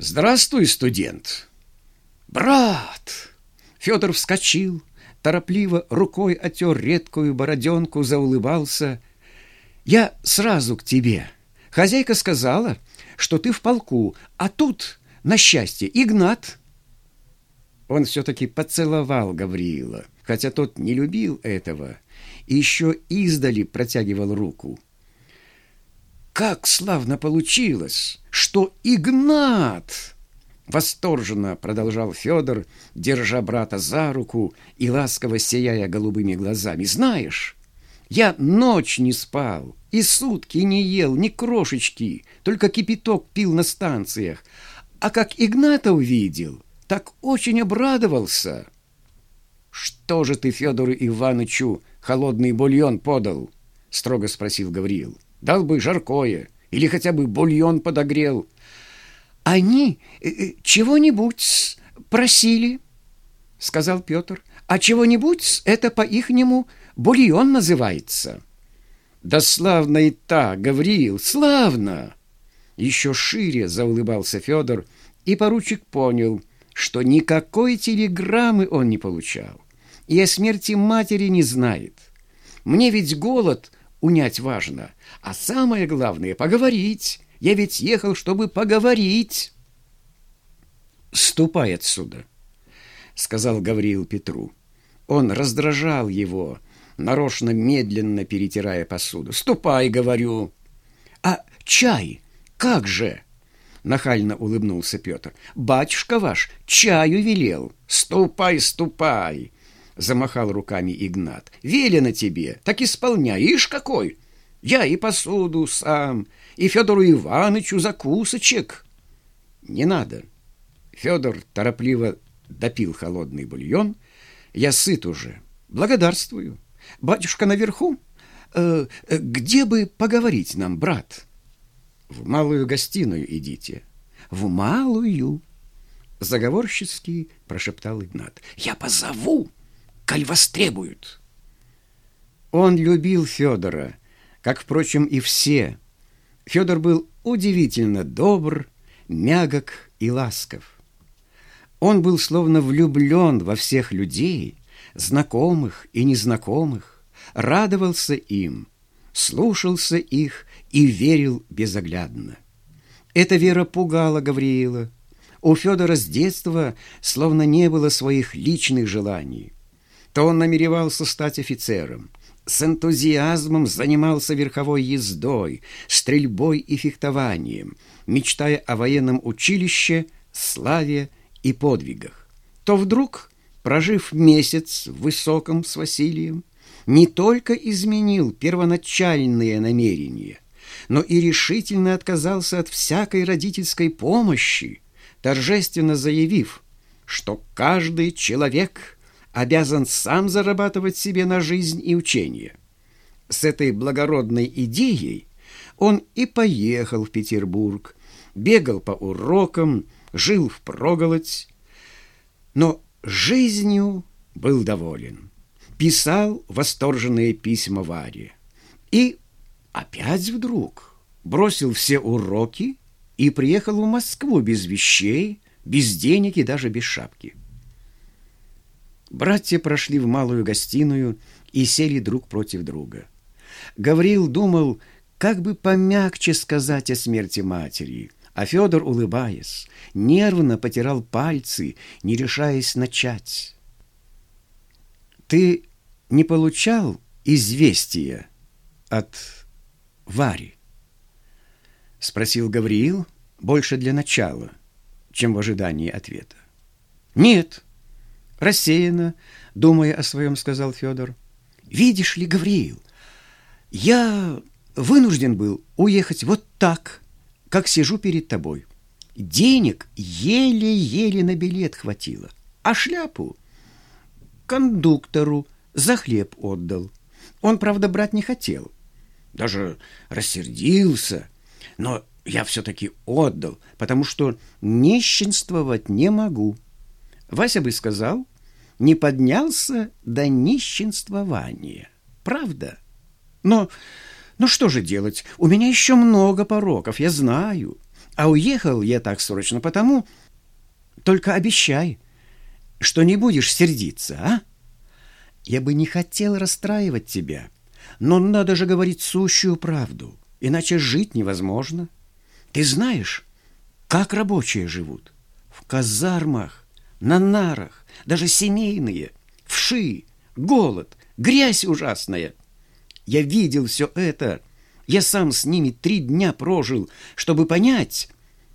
Здравствуй, студент. Брат! Федор вскочил, торопливо рукой отер редкую бороденку, заулыбался. Я сразу к тебе. Хозяйка сказала, что ты в полку, а тут, на счастье, Игнат. Он все-таки поцеловал Гавриила, хотя тот не любил этого, и еще издали протягивал руку. Как славно получилось, что Игнат! Восторженно продолжал Федор, держа брата за руку и ласково сияя голубыми глазами. Знаешь, я ночь не спал, и сутки не ел ни крошечки, только кипяток пил на станциях. А как Игната увидел, так очень обрадовался. «Что же ты Федору Ивановичу холодный бульон подал?» — строго спросил Гавриил дал бы жаркое или хотя бы бульон подогрел. Они э, э, чего-нибудь просили, сказал Петр. А чего-нибудь это по-ихнему бульон называется. Да славно и так, Гавриил, славно! Еще шире заулыбался Федор, и поручик понял, что никакой телеграммы он не получал и о смерти матери не знает. Мне ведь голод унять важно, а самое главное — поговорить. Я ведь ехал, чтобы поговорить. «Ступай отсюда», — сказал Гавриил Петру. Он раздражал его, нарочно медленно перетирая посуду. «Ступай, — говорю». «А чай? Как же?» — нахально улыбнулся Петр. «Батюшка ваш чаю велел. Ступай, ступай!» Замахал руками Игнат. «Велено тебе, так исполняй, ишь какой! Я и посуду сам, и Федору Ивановичу закусочек!» «Не надо!» Федор торопливо допил холодный бульон. «Я сыт уже. Благодарствую. Батюшка наверху? Э, э, где бы поговорить нам, брат?» «В малую гостиную идите». «В малую?» Заговорщицки прошептал Игнат. «Я позову!» Коль востребуют. Он любил Федора, как, впрочем, и все. Федор был удивительно добр, мягок и ласков. Он был словно влюблен во всех людей, знакомых и незнакомых, радовался им, слушался их и верил безоглядно. Эта вера пугала Гавриила. У Федора с детства словно не было своих личных желаний то он намеревался стать офицером. С энтузиазмом занимался верховой ездой, стрельбой и фехтованием, мечтая о военном училище, славе и подвигах. То вдруг, прожив месяц в Высоком с Василием, не только изменил первоначальные намерения, но и решительно отказался от всякой родительской помощи, торжественно заявив, что каждый человек – обязан сам зарабатывать себе на жизнь и учение. С этой благородной идеей он и поехал в Петербург, бегал по урокам, жил в проголодь, но жизнью был доволен. Писал восторженные письма Варе. И опять вдруг бросил все уроки и приехал в Москву без вещей, без денег и даже без шапки. Братья прошли в малую гостиную и сели друг против друга. Гавриил думал, как бы помягче сказать о смерти матери, а Федор, улыбаясь, нервно потирал пальцы, не решаясь начать. «Ты не получал известия от Вари?» — спросил Гавриил больше для начала, чем в ожидании ответа. «Нет», рассеянно, думая о своем, сказал Федор. «Видишь ли, Гавриил, я вынужден был уехать вот так, как сижу перед тобой. Денег еле-еле на билет хватило, а шляпу кондуктору за хлеб отдал. Он, правда, брать не хотел, даже рассердился, но я все-таки отдал, потому что нищенствовать не могу». Вася бы сказал, не поднялся до нищенствования. Правда? Но, но что же делать? У меня еще много пороков, я знаю. А уехал я так срочно потому, только обещай, что не будешь сердиться, а? Я бы не хотел расстраивать тебя, но надо же говорить сущую правду, иначе жить невозможно. Ты знаешь, как рабочие живут? В казармах, на нарах, даже семейные, вши, голод, грязь ужасная. Я видел все это. Я сам с ними три дня прожил, чтобы понять,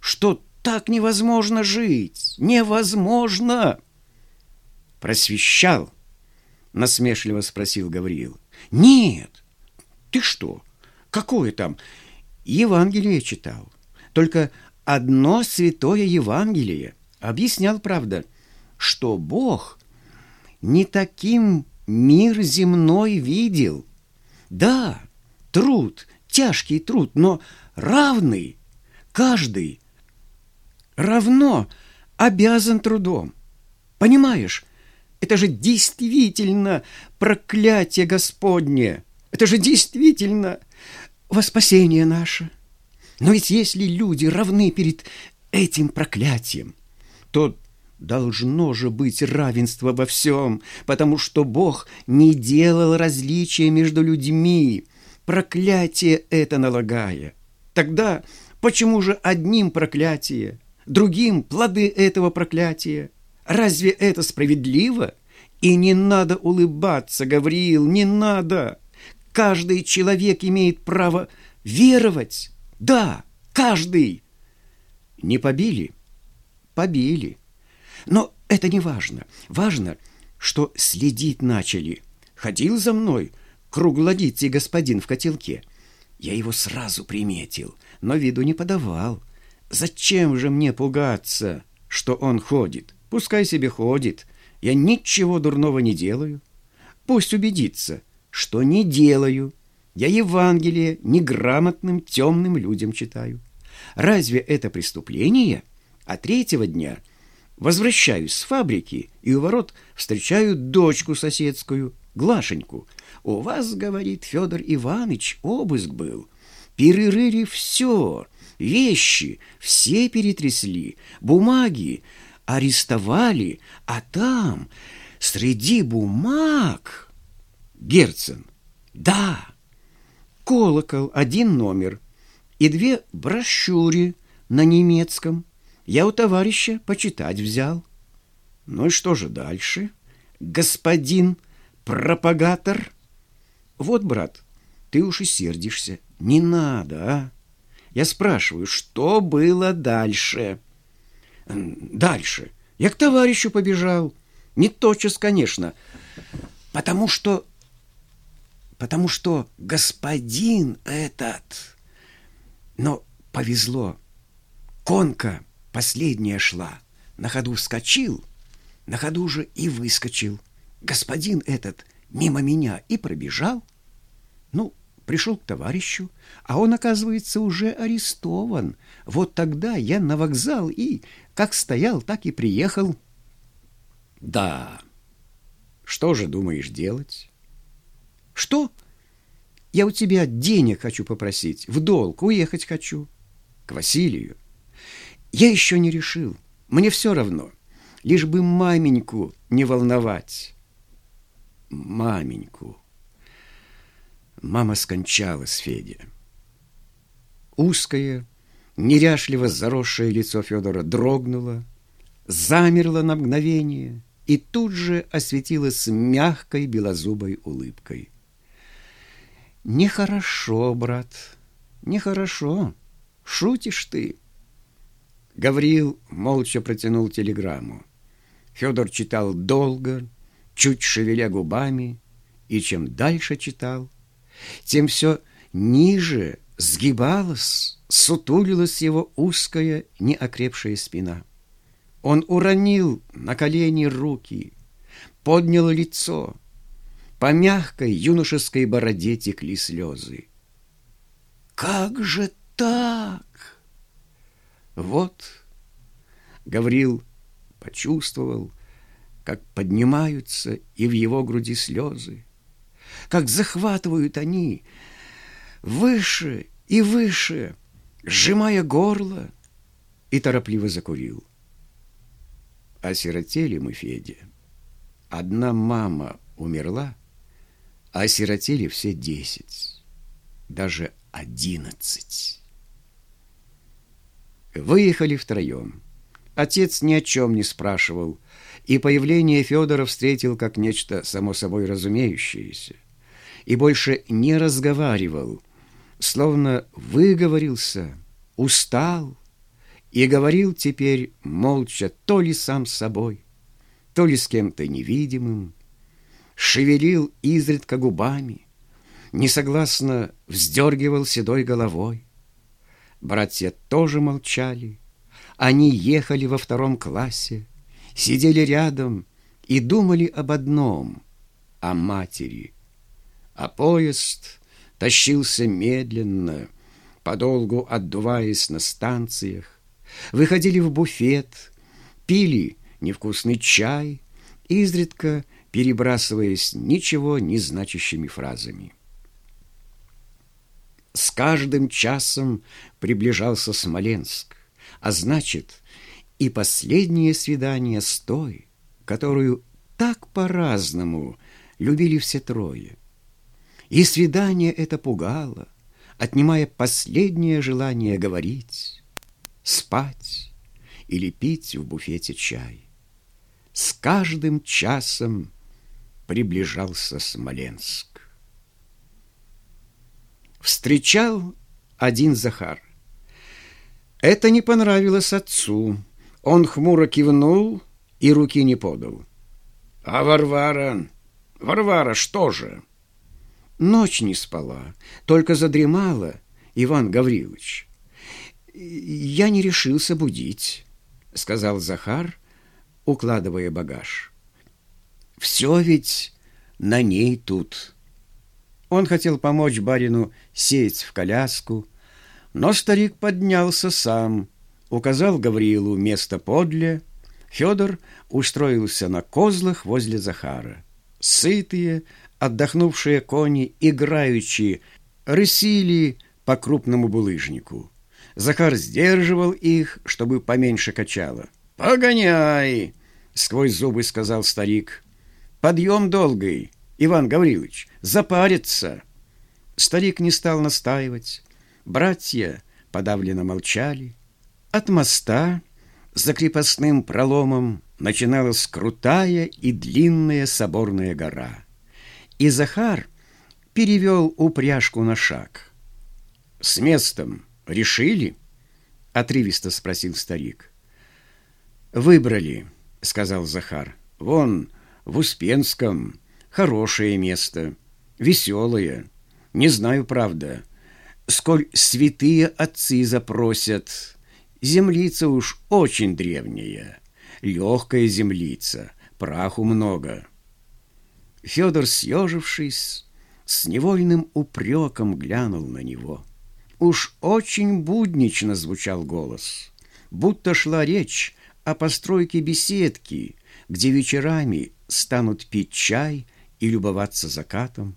что так невозможно жить. Невозможно. Просвещал, насмешливо спросил Гавриил. Нет. Ты что? Какое там? Евангелие читал. Только одно святое Евангелие. Объяснял, правда, что Бог не таким мир земной видел. Да, труд, тяжкий труд, но равный. Каждый равно обязан трудом. Понимаешь, это же действительно проклятие Господне. Это же действительно во спасение наше. Но ведь если люди равны перед этим проклятием, то должно же быть равенство во всем, потому что Бог не делал различия между людьми, проклятие это налагая. Тогда почему же одним проклятие, другим плоды этого проклятия? Разве это справедливо? И не надо улыбаться, Гавриил, не надо. Каждый человек имеет право веровать. Да, каждый. Не побили? Побили. Но это не важно. Важно, что следить начали. Ходил за мной круглодицый господин в котелке. Я его сразу приметил, но виду не подавал. Зачем же мне пугаться, что он ходит? Пускай себе ходит. Я ничего дурного не делаю. Пусть убедится, что не делаю. Я Евангелие неграмотным темным людям читаю. Разве это преступление? А третьего дня – Возвращаюсь с фабрики, и у ворот встречаю дочку соседскую, Глашеньку. «У вас, — говорит Федор Иванович, — обыск был. Перерыли все, вещи все перетрясли, бумаги арестовали, а там, среди бумаг...» Герцен. «Да, колокол, один номер и две брошюры на немецком». Я у товарища почитать взял. Ну и что же дальше, господин пропагатор? Вот, брат, ты уж и сердишься. Не надо, а? Я спрашиваю, что было дальше? Дальше. Я к товарищу побежал. Не тотчас, конечно. Потому что... Потому что господин этот... Но повезло. Конка Последняя шла. На ходу вскочил, на ходу же и выскочил. Господин этот мимо меня и пробежал. Ну, пришел к товарищу, а он, оказывается, уже арестован. Вот тогда я на вокзал и, как стоял, так и приехал. Да, что же думаешь делать? Что? Я у тебя денег хочу попросить, в долг уехать хочу. К Василию. Я еще не решил. Мне все равно. Лишь бы маменьку не волновать. Маменьку. Мама скончалась, Федя. Узкое, неряшливо заросшее лицо Федора дрогнуло, замерло на мгновение и тут же осветилось мягкой белозубой улыбкой. «Нехорошо, брат, нехорошо. Шутишь ты?» Гавриил молча протянул телеграмму. Федор читал долго, чуть шевеля губами, и чем дальше читал, тем все ниже сгибалась, сутулилась его узкая, неокрепшая спина. Он уронил на колени руки, поднял лицо. По мягкой юношеской бороде текли слезы. «Как же так?» Вот Гаврил почувствовал, как поднимаются и в его груди слезы, как захватывают они выше и выше, сжимая горло, и торопливо закурил. Осиротели мы, Федя. Одна мама умерла, а осиротели все десять, даже одиннадцать. Выехали втроем. Отец ни о чем не спрашивал, и появление Федора встретил как нечто само собой разумеющееся, и больше не разговаривал, словно выговорился, устал, и говорил теперь молча то ли сам с собой, то ли с кем-то невидимым, шевелил изредка губами, несогласно вздергивал седой головой. Братья тоже молчали, они ехали во втором классе, сидели рядом и думали об одном — о матери. А поезд тащился медленно, подолгу отдуваясь на станциях, выходили в буфет, пили невкусный чай, изредка перебрасываясь ничего не значащими фразами. С каждым часом приближался Смоленск, а значит, и последнее свидание с той, которую так по-разному любили все трое. И свидание это пугало, отнимая последнее желание говорить, спать или пить в буфете чай. С каждым часом приближался Смоленск. Встречал один Захар. Это не понравилось отцу. Он хмуро кивнул и руки не подал. «А Варвара? Варвара, что же?» Ночь не спала, только задремала, Иван Гаврилович. «Я не решился будить», — сказал Захар, укладывая багаж. «Все ведь на ней тут». Он хотел помочь барину сесть в коляску, но старик поднялся сам, указал Гаврилу место подле. Федор устроился на козлах возле Захара. Сытые, отдохнувшие кони, играющие, рысили по крупному булыжнику. Захар сдерживал их, чтобы поменьше качало. «Погоняй!» — сквозь зубы сказал старик. «Подъем долгий, Иван Гаврилович, запарится!» Старик не стал настаивать. Братья подавленно молчали. От моста за крепостным проломом начиналась крутая и длинная соборная гора. И Захар перевел упряжку на шаг. «С местом!» решили?» — отрывисто спросил старик. «Выбрали», — сказал Захар. «Вон, в Успенском, хорошее место, веселое. Не знаю, правда, сколь святые отцы запросят. Землица уж очень древняя, легкая землица, праху много». Федор, съежившись, с невольным упреком глянул на него — Уж очень буднично звучал голос, будто шла речь о постройке беседки, где вечерами станут пить чай и любоваться закатом.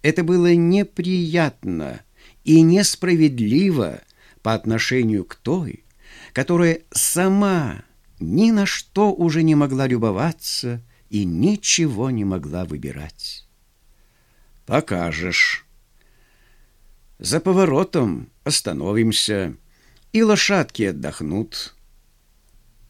Это было неприятно и несправедливо по отношению к той, которая сама ни на что уже не могла любоваться и ничего не могла выбирать. «Покажешь», за поворотом остановимся, и лошадки отдохнут.